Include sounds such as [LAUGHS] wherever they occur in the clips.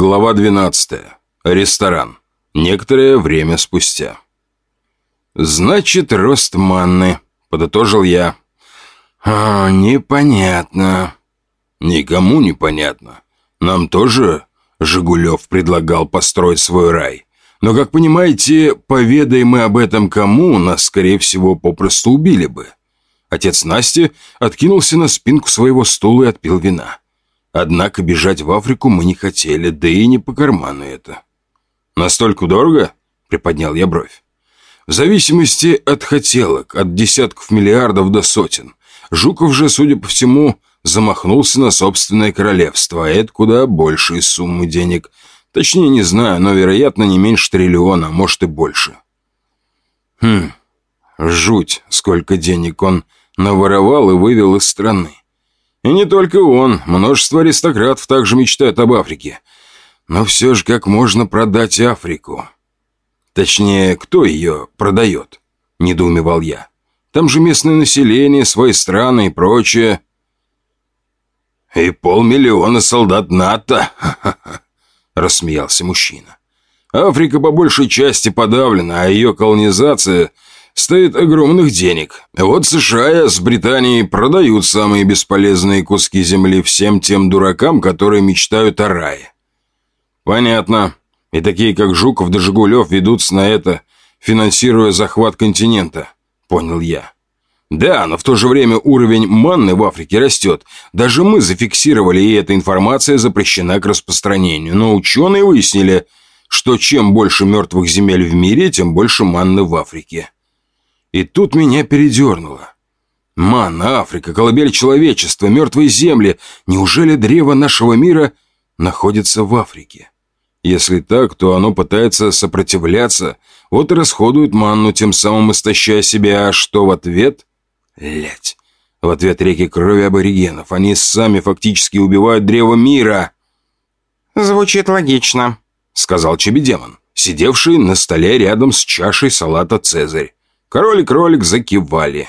Глава 12. Ресторан. Некоторое время спустя. «Значит, рост манны», — подытожил я. «А, непонятно». «Никому непонятно. Нам тоже Жигулев предлагал построить свой рай. Но, как понимаете, поведай мы об этом кому, нас, скорее всего, попросту убили бы». Отец Насти откинулся на спинку своего стула и отпил вина. Однако бежать в Африку мы не хотели, да и не по карману это. «Настолько дорого?» – приподнял я бровь. «В зависимости от хотелок, от десятков миллиардов до сотен. Жуков же, судя по всему, замахнулся на собственное королевство, а это куда большие суммы денег. Точнее, не знаю, но, вероятно, не меньше триллиона, а может и больше». «Хм, жуть, сколько денег он наворовал и вывел из страны. И не только он, множество аристократов также мечтают об Африке. Но все же как можно продать Африку? Точнее, кто ее продает? Недоумевал я. Там же местное население, свои страны и прочее. И полмиллиона солдат НАТО, [LAUGHS] рассмеялся мужчина. Африка по большей части подавлена, а ее колонизация – стоит огромных денег. Вот США с Британией продают самые бесполезные куски земли всем тем дуракам, которые мечтают о рае. Понятно. И такие, как Жуков да Жигулев, ведутся на это, финансируя захват континента. Понял я. Да, но в то же время уровень манны в Африке растет. Даже мы зафиксировали, и эта информация запрещена к распространению. Но ученые выяснили, что чем больше мертвых земель в мире, тем больше манны в Африке. И тут меня передернуло. Ман, Африка, колыбель человечества, мертвые земли. Неужели древо нашего мира находится в Африке? Если так, то оно пытается сопротивляться, вот и расходует манну, тем самым истощая себя, а что в ответ? Лять. В ответ реки крови аборигенов. Они сами фактически убивают древо мира. «Звучит логично», — сказал Чебедемон, сидевший на столе рядом с чашей салата «Цезарь». Король и кролик закивали.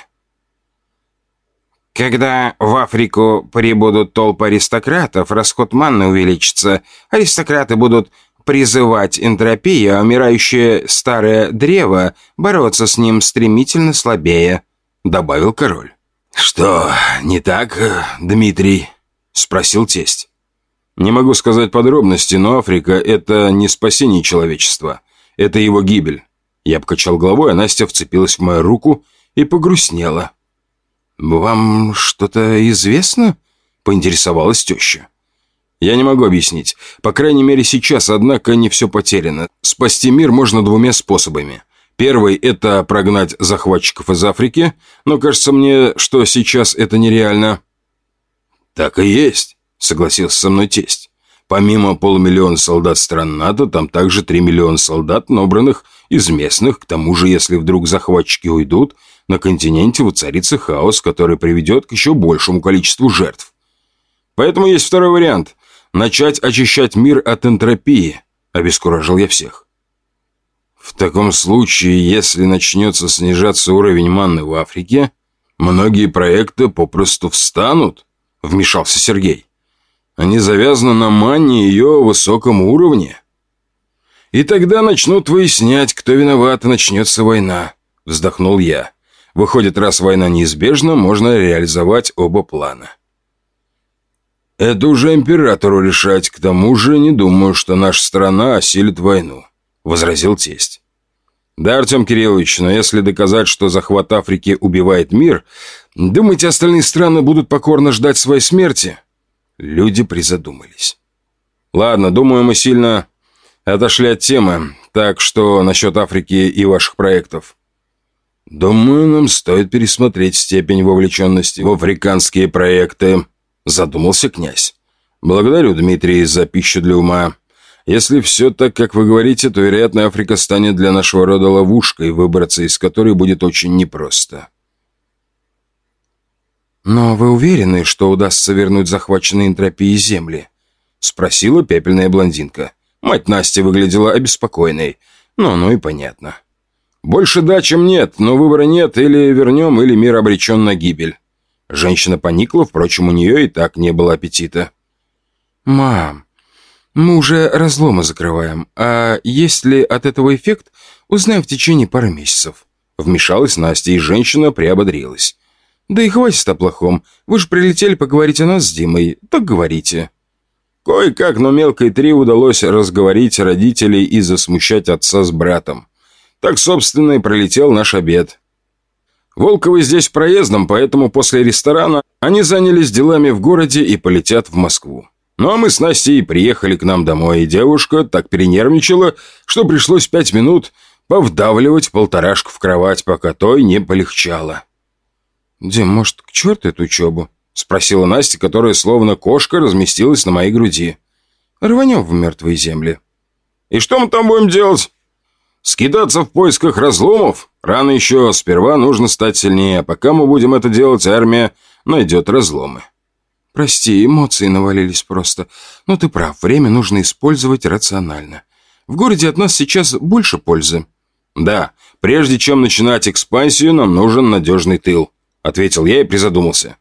Когда в Африку прибудут толпы аристократов, расход манны увеличится. Аристократы будут призывать энтропию, а умирающее старое древо бороться с ним стремительно слабее», — добавил король. «Что, не так, Дмитрий?» — спросил тесть. «Не могу сказать подробности, но Африка — это не спасение человечества. Это его гибель. Я покачал головой, а Настя вцепилась в мою руку и погрустнела. «Вам что-то известно?» — поинтересовалась теща. «Я не могу объяснить. По крайней мере, сейчас, однако, не все потеряно. Спасти мир можно двумя способами. Первый – это прогнать захватчиков из Африки, но кажется мне, что сейчас это нереально». «Так и есть», — согласился со мной тесть. «Помимо полумиллиона солдат стран НАТО, там также три миллиона солдат, набранных из местных, к тому же, если вдруг захватчики уйдут, на континенте воцарится хаос, который приведет к еще большему количеству жертв. Поэтому есть второй вариант – начать очищать мир от энтропии, обескуражил я всех. В таком случае, если начнется снижаться уровень манны в Африке, многие проекты попросту встанут, вмешался Сергей. Они завязаны на манне ее высоком уровне. И тогда начнут выяснять, кто виноват, и начнется война», — вздохнул я. «Выходит, раз война неизбежна, можно реализовать оба плана». «Это уже императору решать, к тому же не думаю, что наша страна осилит войну», — возразил тесть. «Да, Артем Кириллович, но если доказать, что захват Африки убивает мир, думаете, остальные страны будут покорно ждать своей смерти?» Люди призадумались. «Ладно, думаю, мы сильно отошли от темы. Так что насчет Африки и ваших проектов? Думаю, нам стоит пересмотреть степень вовлеченности в африканские проекты, задумался князь. Благодарю, Дмитрий, за пищу для ума. Если все так, как вы говорите, то, вероятно, Африка станет для нашего рода ловушкой, выбраться из которой будет очень непросто. «Но вы уверены, что удастся вернуть захваченные энтропии земли?» — спросила пепельная блондинка. Мать Насти выглядела обеспокоенной. Ну, ну и понятно. Больше да, чем нет, но выбора нет, или вернем, или мир обречен на гибель. Женщина поникла, впрочем, у нее и так не было аппетита. «Мам, Мы уже разломы закрываем, а есть ли от этого эффект, узнаем в течение пары месяцев». Вмешалась Настя, и женщина приободрилась. «Да и хватит о плохом. Вы же прилетели поговорить о нас с Димой. Так говорите». Кое-как, но мелкой три удалось разговорить родителей и засмущать отца с братом. Так, собственно, и пролетел наш обед. Волковы здесь проездом, поэтому после ресторана они занялись делами в городе и полетят в Москву. Ну а мы с Настей приехали к нам домой, и девушка так перенервничала, что пришлось пять минут повдавливать полторашку в кровать, пока той не полегчало. «Дим, может, к черту эту учебу?» — спросила Настя, которая словно кошка разместилась на моей груди. «Рванем в мертвые земли». «И что мы там будем делать?» «Скидаться в поисках разломов? Рано еще, сперва нужно стать сильнее, а пока мы будем это делать, армия найдет разломы». Прости, эмоции навалились просто. Но ты прав, время нужно использовать рационально. В городе от нас сейчас больше пользы. Да, прежде чем начинать экспансию, нам нужен надежный тыл, ответил я и призадумался.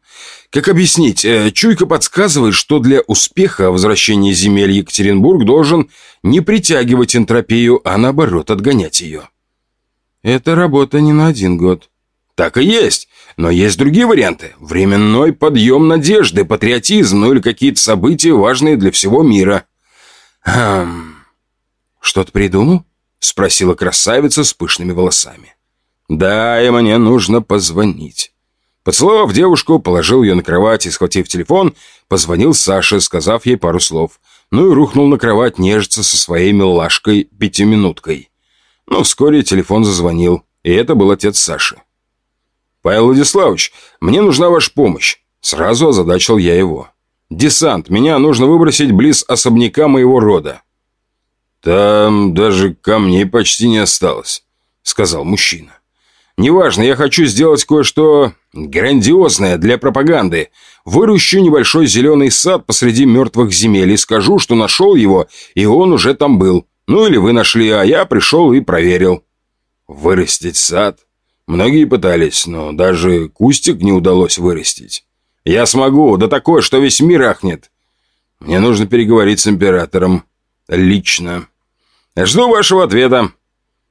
Как объяснить? Э, чуйка подсказывает, что для успеха возвращения земель Екатеринбург должен не притягивать энтропию, а наоборот отгонять ее. Это работа не на один год. Так и есть. Но есть другие варианты. Временной подъем надежды, патриотизм, ну или какие-то события, важные для всего мира. Хм... Что-то придумал? Спросила красавица с пышными волосами. Да, и мне нужно позвонить. Поцеловав девушку, положил ее на кровать и, схватив телефон, позвонил Саше, сказав ей пару слов. Ну и рухнул на кровать нежиться со своей милашкой пятиминуткой. Но вскоре телефон зазвонил, и это был отец Саши. «Павел Владиславович, мне нужна ваша помощь!» Сразу озадачил я его. «Десант, меня нужно выбросить близ особняка моего рода». «Там даже камней почти не осталось», — сказал мужчина. «Неважно, я хочу сделать кое-что грандиозное для пропаганды. Выращу небольшой зеленый сад посреди мертвых земель и скажу, что нашел его, и он уже там был. Ну или вы нашли, а я пришел и проверил». «Вырастить сад?» Многие пытались, но даже кустик не удалось вырастить. Я смогу, да такое, что весь мир ахнет. Мне нужно переговорить с императором. Лично. Жду вашего ответа.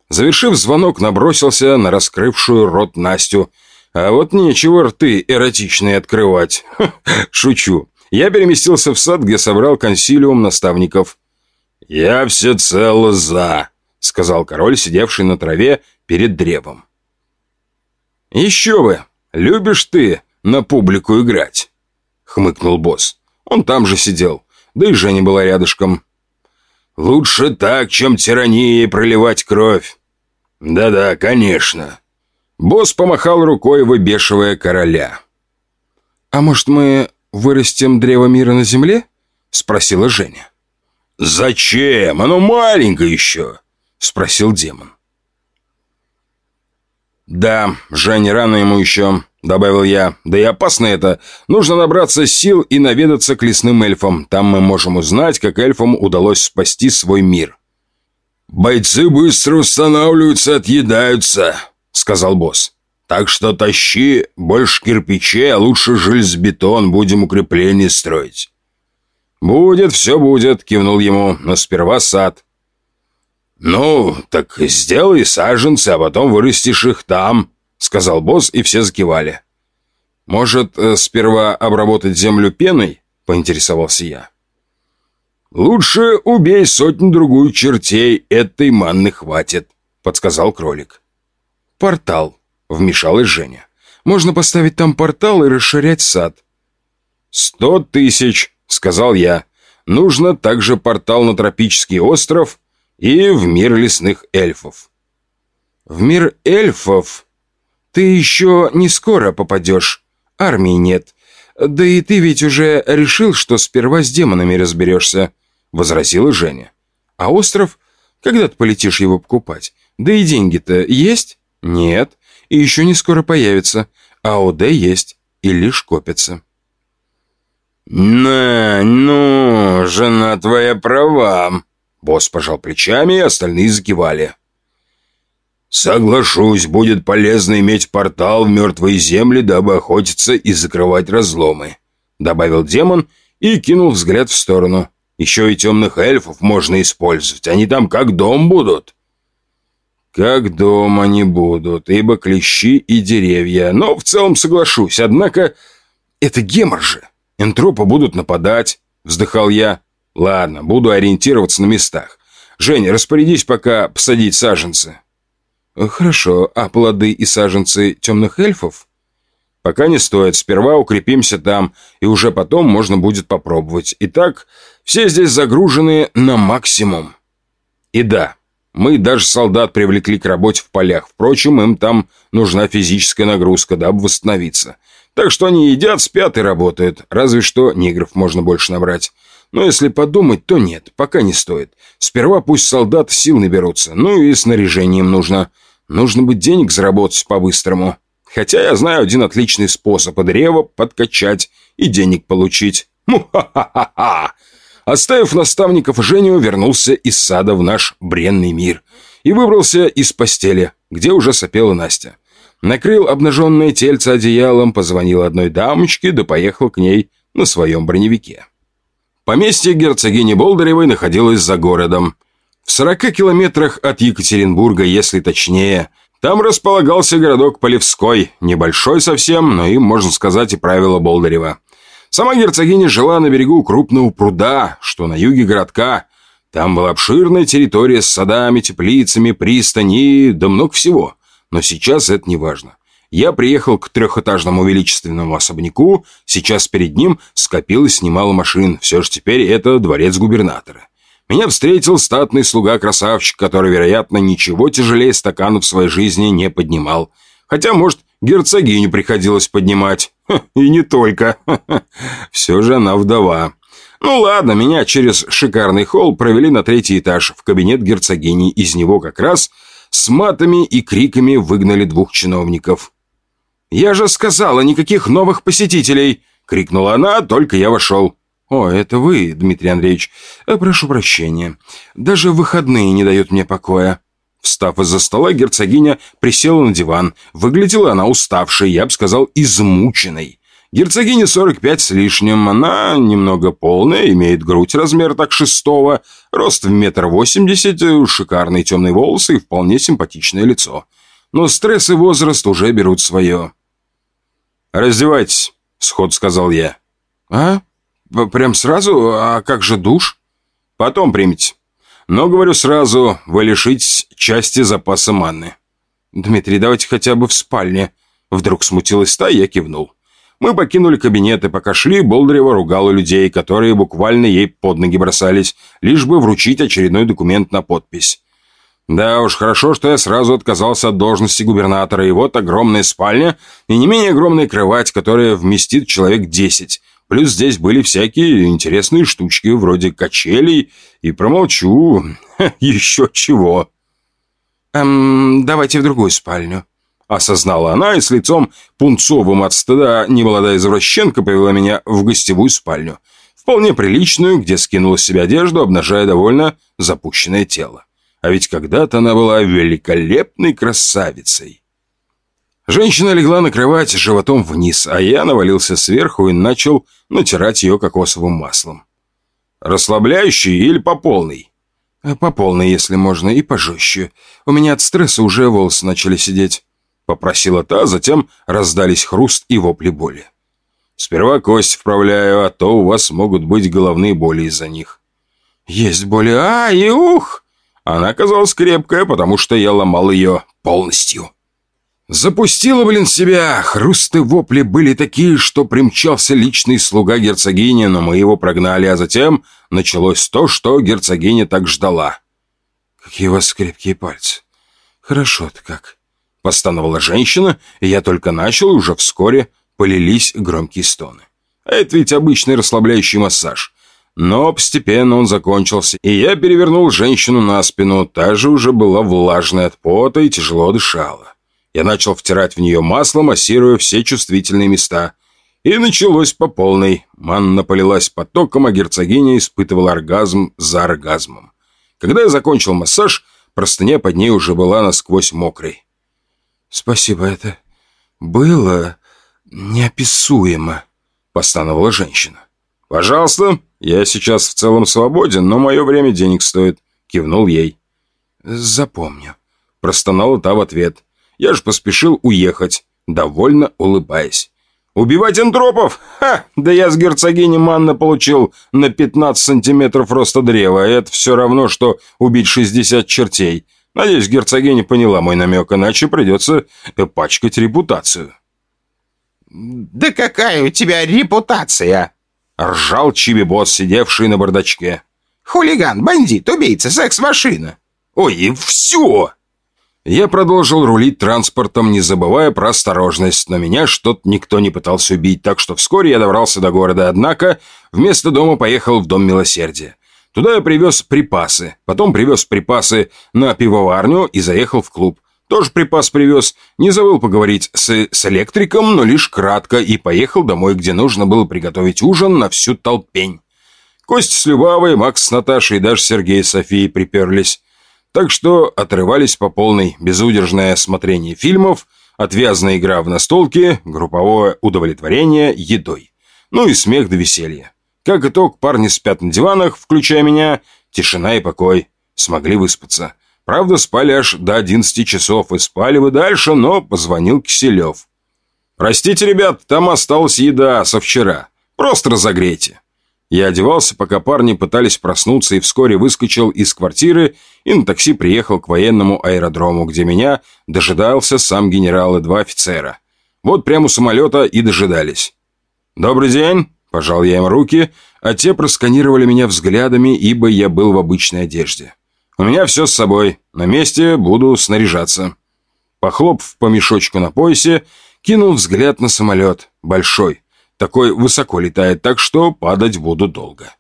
Завершив звонок, набросился на раскрывшую рот Настю. А вот нечего рты эротичные открывать. шучу. Я переместился в сад, где собрал консилиум наставников. «Я всецело за», — сказал король, сидевший на траве перед древом. «Еще бы! Любишь ты на публику играть!» — хмыкнул босс. Он там же сидел, да и Женя была рядышком. «Лучше так, чем тиранией проливать кровь!» «Да-да, конечно!» Босс помахал рукой, выбешивая короля. «А может, мы вырастем древо мира на земле?» — спросила Женя. «Зачем? Оно маленькое еще!» — спросил демон. «Да, Женя, рано ему еще», — добавил я. «Да и опасно это. Нужно набраться сил и наведаться к лесным эльфам. Там мы можем узнать, как эльфам удалось спасти свой мир». «Бойцы быстро устанавливаются, отъедаются», — сказал босс. «Так что тащи больше кирпичей, а лучше железобетон, будем укрепление строить». «Будет, все будет», — кивнул ему, — «но сперва сад». «Ну, так сделай саженцы, а потом вырастишь их там», — сказал босс, и все закивали. «Может, э, сперва обработать землю пеной?» — поинтересовался я. «Лучше убей сотню-другую чертей, этой манны хватит», — подсказал кролик. «Портал», — вмешалась Женя. «Можно поставить там портал и расширять сад». «Сто тысяч», — сказал я. «Нужно также портал на тропический остров и в мир лесных эльфов. В мир эльфов ты еще не скоро попадешь. Армии нет. Да и ты ведь уже решил, что сперва с демонами разберешься, возразила Женя. А остров? Когда ты полетишь его покупать? Да и деньги-то есть? Нет. И еще не скоро появится. А ОД есть. И лишь копятся. «На, ну, жена твоя права», Босс пожал плечами, и остальные закивали. «Соглашусь, будет полезно иметь портал в мертвые земли, дабы охотиться и закрывать разломы», добавил демон и кинул взгляд в сторону. Еще и темных эльфов можно использовать. Они там как дом будут». «Как дом они будут, ибо клещи и деревья. Но в целом соглашусь. Однако это гемор же. Энтропы будут нападать», — вздыхал я. «Ладно, буду ориентироваться на местах. Женя, распорядись пока посадить саженцы». «Хорошо. А плоды и саженцы темных эльфов?» «Пока не стоит. Сперва укрепимся там, и уже потом можно будет попробовать. Итак, все здесь загружены на максимум. И да, мы даже солдат привлекли к работе в полях. Впрочем, им там нужна физическая нагрузка, дабы восстановиться. Так что они едят, спят и работают. Разве что негров можно больше набрать. Но если подумать, то нет, пока не стоит. Сперва пусть солдаты сил наберутся. Ну и снаряжением нужно. Нужно бы денег заработать по-быстрому. Хотя я знаю один отличный способ древо подкачать и денег получить. [LAUGHS] Му-ха-ха-ха-ха! Оставив наставников, Женю вернулся из сада в наш бренный мир и выбрался из постели, где уже сопела Настя. Накрыл обнаженное тельце одеялом, позвонил одной дамочке, да поехал к ней на своем броневике. Поместье герцогини Болдыревой находилось за городом. В 40 километрах от Екатеринбурга, если точнее. Там располагался городок Полевской, небольшой совсем, но им, можно сказать, и правило Болдырева. Сама герцогиня жила на берегу крупного пруда, что на юге городка. Там была обширная территория с садами, теплицами, пристани, да много всего. Но сейчас это не важно. Я приехал к трехэтажному величественному особняку, сейчас перед ним скопилось немало машин, все же теперь это дворец губернатора. Меня встретил статный слуга-красавчик, который, вероятно, ничего тяжелее стакана в своей жизни не поднимал. Хотя, может, герцогиню приходилось поднимать. И не только. Все же она вдова. Ну ладно, меня через шикарный холл провели на третий этаж, в кабинет герцогини. Из него как раз с матами и криками выгнали двух чиновников. «Я же сказала, никаких новых посетителей!» — крикнула она, только я вошел. «О, это вы, Дмитрий Андреевич. Э, прошу прощения. Даже выходные не дают мне покоя». Встав из-за стола, герцогиня присела на диван. Выглядела она уставшей, я бы сказал, измученной. Герцогине 45 с лишним, она немного полная, имеет грудь размер так шестого, рост в метр восемьдесят, шикарные темные волосы и вполне симпатичное лицо. Но стресс и возраст уже берут свое. «Раздевайтесь», — сход сказал я. «А? Прям сразу? А как же душ?» «Потом примите. Но, говорю сразу, вы лишитесь части запаса манны». «Дмитрий, давайте хотя бы в спальне». Вдруг смутилась та, я кивнул. Мы покинули кабинет и пока шли, Болдырева ругала людей, которые буквально ей под ноги бросались, лишь бы вручить очередной документ на подпись. Да уж, хорошо, что я сразу отказался от должности губернатора, и вот огромная спальня и не менее огромная кровать, которая вместит человек десять. Плюс здесь были всякие интересные штучки, вроде качелей, и промолчу, [LAUGHS] еще чего. «Эм, давайте в другую спальню», — осознала она, и с лицом пунцовым от стыда немолодая извращенка повела меня в гостевую спальню. Вполне приличную, где скинула с себя одежду, обнажая довольно запущенное тело. А ведь когда-то она была великолепной красавицей. Женщина легла на кровать животом вниз, а я навалился сверху и начал натирать ее кокосовым маслом. Расслабляющий или по полной? Э, по полной, если можно, и пожестче. У меня от стресса уже волосы начали сидеть. Попросила та, затем раздались хруст и вопли боли. Сперва кость вправляю, а то у вас могут быть головные боли из-за них. Есть боли, а, и ух! Она оказалась крепкая, потому что я ломал ее полностью. Запустила, блин, себя. Хрусты вопли были такие, что примчался личный слуга герцогини, но мы его прогнали, а затем началось то, что герцогиня так ждала. «Какие у вас крепкие пальцы. Хорошо-то как». Постановала женщина, и я только начал, и уже вскоре полились громкие стоны. Это ведь обычный расслабляющий массаж. Но постепенно он закончился, и я перевернул женщину на спину. Та же уже была влажная от пота и тяжело дышала. Я начал втирать в нее масло, массируя все чувствительные места. И началось по полной. Манна полилась потоком, а герцогиня испытывала оргазм за оргазмом. Когда я закончил массаж, простыня под ней уже была насквозь мокрой. «Спасибо, это было неописуемо», — постановила женщина. «Пожалуйста», Я сейчас в целом свободен, но мое время денег стоит», — кивнул ей. «Запомню», — простонала та в ответ. Я же поспешил уехать, довольно улыбаясь. «Убивать энтропов? Ха! Да я с герцогини Манна получил на 15 сантиметров роста древа. Это все равно, что убить 60 чертей. Надеюсь, герцогиня поняла мой намек, иначе придется пачкать репутацию». «Да какая у тебя репутация?» Ржал Чиби-босс, сидевший на бардачке. «Хулиган, бандит, убийца, секс-машина». «Ой, и все!» Я продолжил рулить транспортом, не забывая про осторожность, но меня что-то никто не пытался убить, так что вскоре я добрался до города, однако вместо дома поехал в Дом Милосердия. Туда я привез припасы, потом привез припасы на пивоварню и заехал в клуб. Тоже припас привез, не забыл поговорить с, с электриком, но лишь кратко, и поехал домой, где нужно было приготовить ужин на всю толпень. Кость с Любавой, Макс с Наташей и даже Сергей с Софией приперлись. Так что отрывались по полной безудержное осмотрение фильмов, отвязная игра в настолке, групповое удовлетворение едой. Ну и смех до веселья. Как итог, парни спят на диванах, включая меня, тишина и покой. Смогли выспаться. Правда, спали аж до 11 часов и спали бы дальше, но позвонил Киселев. «Простите, ребят, там осталась еда со вчера. Просто разогрейте». Я одевался, пока парни пытались проснуться, и вскоре выскочил из квартиры и на такси приехал к военному аэродрому, где меня дожидался сам генерал и два офицера. Вот прямо у самолета и дожидались. «Добрый день!» – пожал я им руки, а те просканировали меня взглядами, ибо я был в обычной одежде. «У меня все с собой. На месте буду снаряжаться». Похлопав по мешочку на поясе, кинул взгляд на самолет. Большой. Такой высоко летает, так что падать буду долго.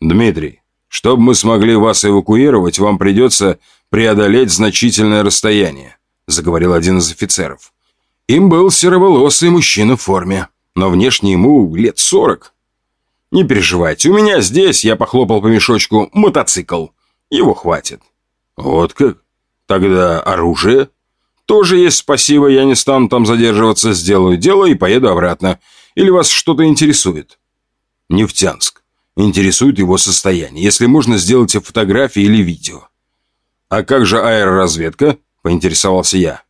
Дмитрий, чтобы мы смогли вас эвакуировать, вам придется преодолеть значительное расстояние, заговорил один из офицеров. Им был сероволосый мужчина в форме, но внешне ему лет сорок. Не переживайте, у меня здесь, я похлопал по мешочку, мотоцикл. Его хватит. Вот как? Тогда оружие? Тоже есть спасибо, я не стану там задерживаться, сделаю дело и поеду обратно. Или вас что-то интересует? Нефтянск. Интересует его состояние. Если можно, сделайте фотографии или видео. А как же аэроразведка? Поинтересовался я.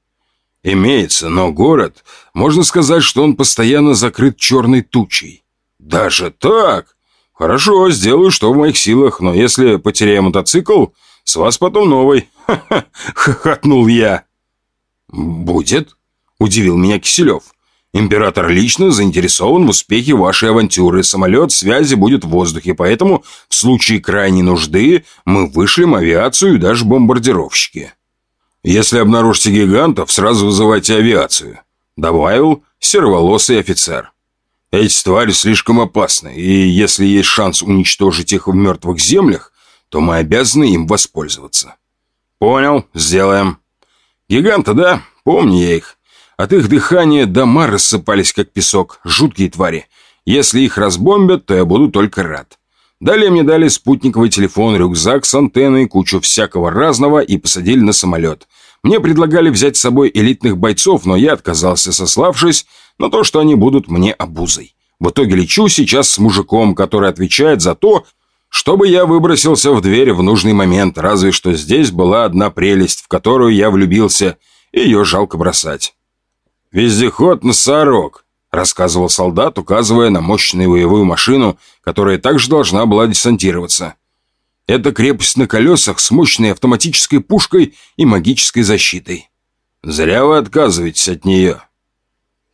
Имеется, но город, можно сказать, что он постоянно закрыт черной тучей. Даже так? Хорошо, сделаю, что в моих силах, но если потеряю мотоцикл, с вас потом новый. [LAUGHS] Ха-ха, хохотнул я. Будет? Удивил меня Киселев. Император лично заинтересован в успехе вашей авантюры. Самолет связи будет в воздухе, поэтому в случае крайней нужды мы вышлем авиацию и даже бомбардировщики. Если обнаружите гигантов, сразу вызывайте авиацию», — добавил серволосый офицер. «Эти твари слишком опасны, и если есть шанс уничтожить их в мертвых землях, то мы обязаны им воспользоваться». «Понял, сделаем». «Гиганты, да? Помню я их. От их дыхания дома рассыпались, как песок. Жуткие твари. Если их разбомбят, то я буду только рад. Далее мне дали спутниковый телефон, рюкзак с антенной, кучу всякого разного и посадили на самолет. Мне предлагали взять с собой элитных бойцов, но я отказался, сославшись на то, что они будут мне обузой. В итоге лечу сейчас с мужиком, который отвечает за то, чтобы я выбросился в дверь в нужный момент, разве что здесь была одна прелесть, в которую я влюбился, и ее жалко бросать. «Вездеход «Носорог», — рассказывал солдат, указывая на мощную боевую машину, которая также должна была десантироваться. «Это крепость на колесах с мощной автоматической пушкой и магической защитой. Зря вы отказываетесь от нее».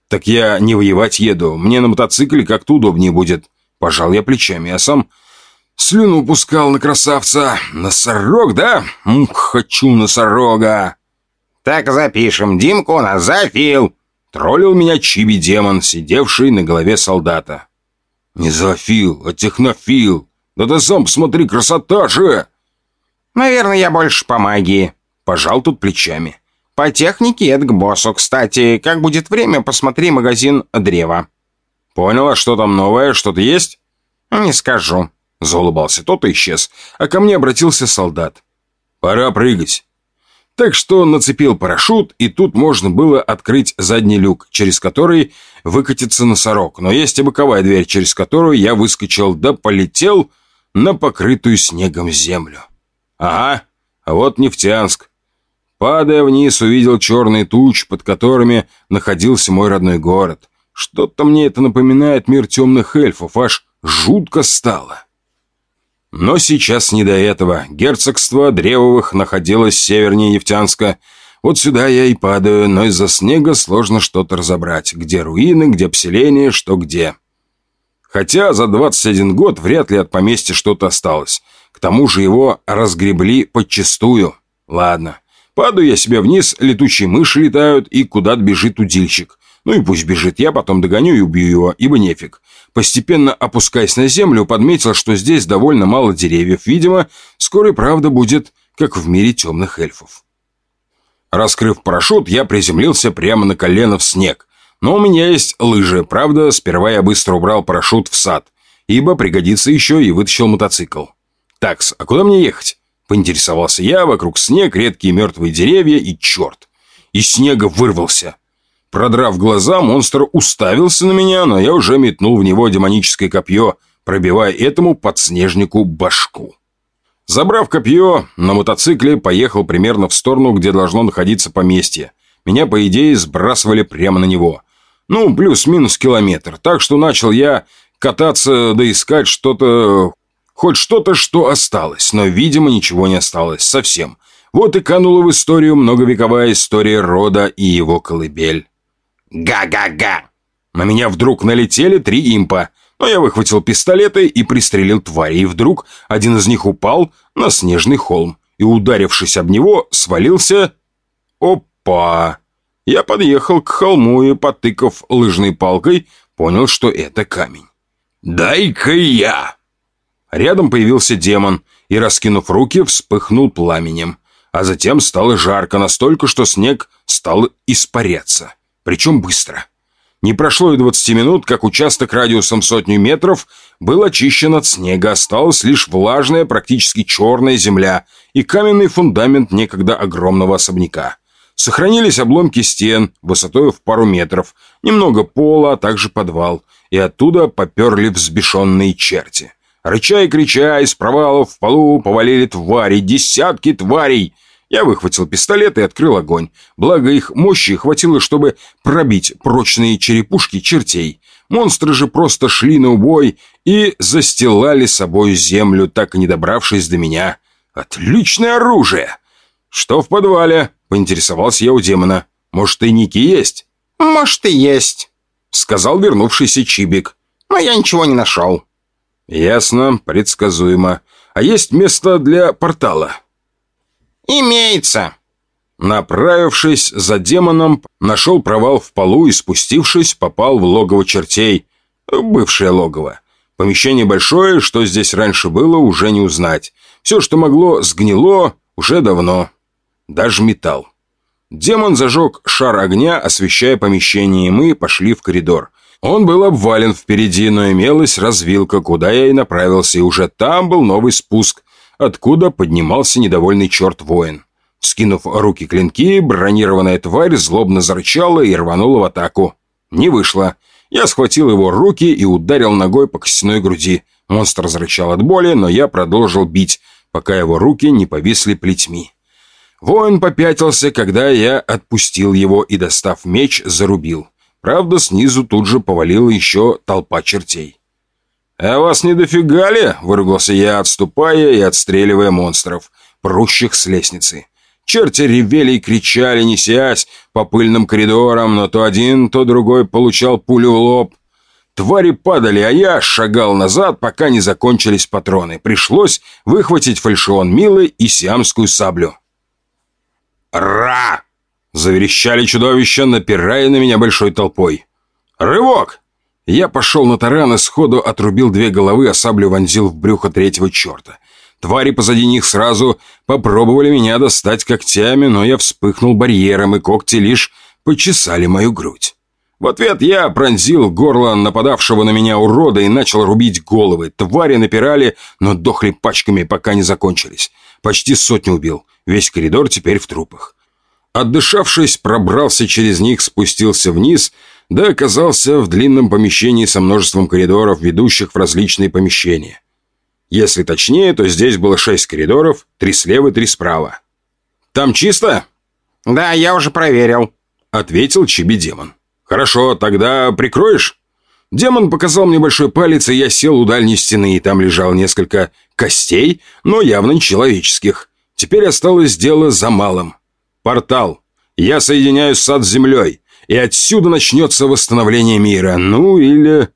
«Так я не воевать еду, мне на мотоцикле как-то удобнее будет». Пожал я плечами, а сам слюну пускал на красавца. «Носорог, да? М, хочу носорога!» «Так запишем. Димку на зафил!» Троллил меня чиби-демон, сидевший на голове солдата. «Не зоофил, а технофил! Да ты сам посмотри, красота же!» «Наверное, я больше по магии», — пожал тут плечами. «По технике это к боссу. Кстати, как будет время, посмотри магазин древа». «Понял, а что там новое? Что-то есть?» «Не скажу», — заулыбался тот и исчез, а ко мне обратился солдат. «Пора прыгать». Так что нацепил парашют, и тут можно было открыть задний люк, через который выкатится носорог. Но есть и боковая дверь, через которую я выскочил, да полетел на покрытую снегом землю. Ага, а вот Нефтянск. Падая вниз, увидел черные тучи, под которыми находился мой родной город. Что-то мне это напоминает мир темных эльфов, аж жутко стало. Но сейчас не до этого. Герцогство Древовых находилось севернее Нефтянска. Вот сюда я и падаю, но из-за снега сложно что-то разобрать. Где руины, где поселение, что где. Хотя за 21 год вряд ли от поместья что-то осталось. К тому же его разгребли подчистую. Ладно, падаю я себе вниз, летучие мыши летают, и куда-то бежит удильщик. Ну и пусть бежит, я потом догоню и убью его, ибо нефиг. Постепенно опускаясь на землю, подметил, что здесь довольно мало деревьев. Видимо, скоро и правда будет, как в мире темных эльфов. Раскрыв парашют, я приземлился прямо на колено в снег. Но у меня есть лыжи, правда, сперва я быстро убрал парашют в сад, ибо пригодится еще и вытащил мотоцикл. «Такс, а куда мне ехать?» Поинтересовался я, вокруг снег, редкие мертвые деревья и черт. Из снега вырвался. Продрав глаза, монстр уставился на меня, но я уже метнул в него демоническое копье, пробивая этому подснежнику башку. Забрав копье, на мотоцикле поехал примерно в сторону, где должно находиться поместье. Меня, по идее, сбрасывали прямо на него. Ну, плюс-минус километр. Так что начал я кататься да искать что-то... Хоть что-то, что осталось. Но, видимо, ничего не осталось. Совсем. Вот и канула в историю многовековая история рода и его колыбель. Га-га-га! На меня вдруг налетели три импа, но я выхватил пистолеты и пристрелил твари, и вдруг один из них упал на снежный холм и, ударившись об него, свалился... Опа! Я подъехал к холму и, потыкав лыжной палкой, понял, что это камень. «Дай-ка я!» Рядом появился демон и, раскинув руки, вспыхнул пламенем. А затем стало жарко настолько, что снег стал испаряться причем быстро. Не прошло и 20 минут, как участок радиусом сотню метров был очищен от снега, осталась лишь влажная, практически черная земля и каменный фундамент некогда огромного особняка. Сохранились обломки стен высотой в пару метров, немного пола, а также подвал, и оттуда поперли взбешенные черти. Рыча и крича, из провалов в полу повалили твари, десятки тварей — я выхватил пистолет и открыл огонь. Благо их мощи хватило, чтобы пробить прочные черепушки чертей. Монстры же просто шли на убой и застилали собой землю, так и не добравшись до меня. Отличное оружие! Что в подвале? Поинтересовался я у демона. Может, тайники есть? Может, и есть, сказал вернувшийся Чибик. Но я ничего не нашел. Ясно, предсказуемо. А есть место для портала? «Имеется!» Направившись за демоном, нашел провал в полу и, спустившись, попал в логово чертей. Бывшее логово. Помещение большое, что здесь раньше было, уже не узнать. Все, что могло, сгнило уже давно. Даже металл. Демон зажег шар огня, освещая помещение, и мы пошли в коридор. Он был обвален впереди, но имелась развилка, куда я и направился, и уже там был новый спуск, откуда поднимался недовольный черт-воин. Скинув руки клинки, бронированная тварь злобно зарычала и рванула в атаку. Не вышло. Я схватил его руки и ударил ногой по костяной груди. Монстр зарычал от боли, но я продолжил бить, пока его руки не повисли плетьми. Воин попятился, когда я отпустил его и, достав меч, зарубил. Правда, снизу тут же повалила еще толпа чертей. «А вас не дофига ли?» – выругался я, отступая и отстреливая монстров, прущих с лестницы. Черти ревели и кричали, несясь по пыльным коридорам, но то один, то другой получал пулю в лоб. Твари падали, а я шагал назад, пока не закончились патроны. Пришлось выхватить фальшион Милы и сиамскую саблю. «Ра!» – заверещали чудовища, напирая на меня большой толпой. «Рывок!» Я пошел на таран и сходу отрубил две головы, а саблю вонзил в брюхо третьего черта. Твари позади них сразу попробовали меня достать когтями, но я вспыхнул барьером, и когти лишь почесали мою грудь. В ответ я пронзил горло нападавшего на меня урода и начал рубить головы. Твари напирали, но дохли пачками, пока не закончились. Почти сотню убил. Весь коридор теперь в трупах. Отдышавшись, пробрался через них, спустился вниз, да оказался в длинном помещении со множеством коридоров, ведущих в различные помещения. Если точнее, то здесь было шесть коридоров, три слева, три справа. «Там чисто?» «Да, я уже проверил», — ответил Чиби-демон. «Хорошо, тогда прикроешь?» Демон показал мне большой палец, и я сел у дальней стены, и там лежало несколько костей, но явно не человеческих. Теперь осталось дело за малым. Портал. Я соединяю сад с землей, и отсюда начнется восстановление мира. Ну, или...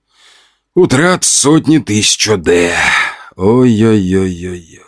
Утрат сотни тысяч ОД. Ой-ой-ой-ой-ой.